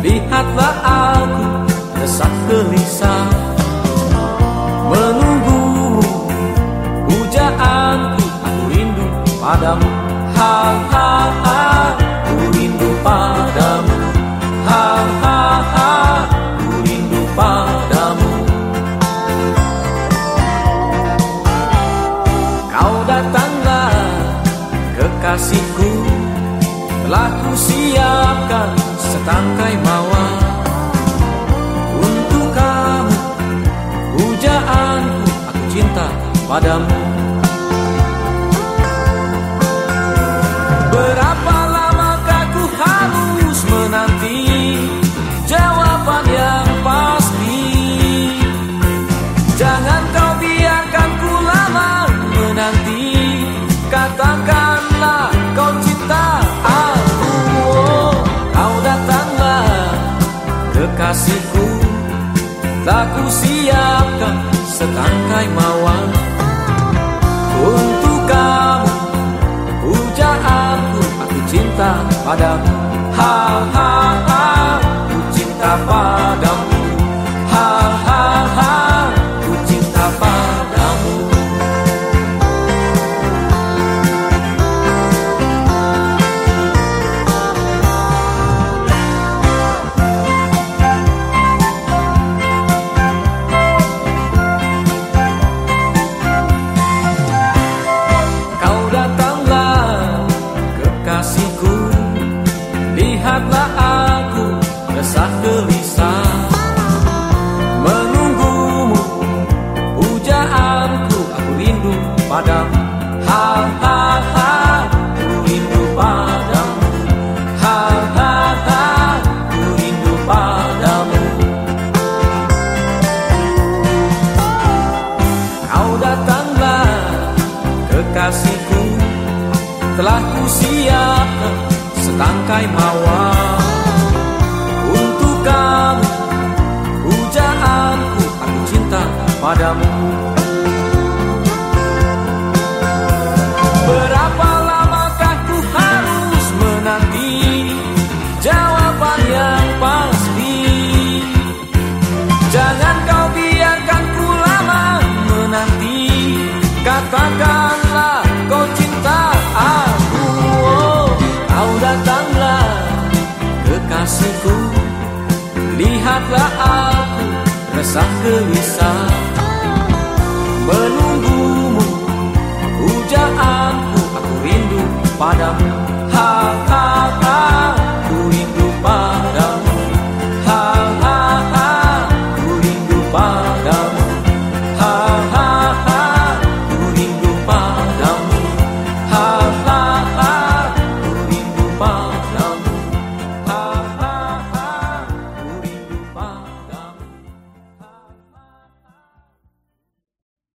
Lihatlah aku resah gelisah. Menunggu pujaanku Aku rindu padamu. Ha ha ha Ku rindu padamu. Ha ha ha Ku rindu padamu. Kau datanglah kekasih telah ku siapkan setangkai mawar Untuk kamu Pujaanku aku cinta padamu Tak ku siapkan setangkai mawar Untuk kamu pujaanku Aku cinta padamu. Ha ha ha Ku cinta padamu resah gelisah. Menunggumu pujaanku Aku rindu padamu. Ha ha ha Ku rindu padamu. Ha ha ha Ku rindu padamu. Kau datanglah kekasihku. Telah ku siapkan setangkai mawar padamu. Berapa lamakah ku harus menanti Jawaban yang pasti? Jangan kau biarkan ku lama menanti. Katakanlah kau cinta aku. Oh, Kau datanglah kekasihku. Lihatlah aku resah gelisah Menunggumu. Pujaanku Aku rindu padamu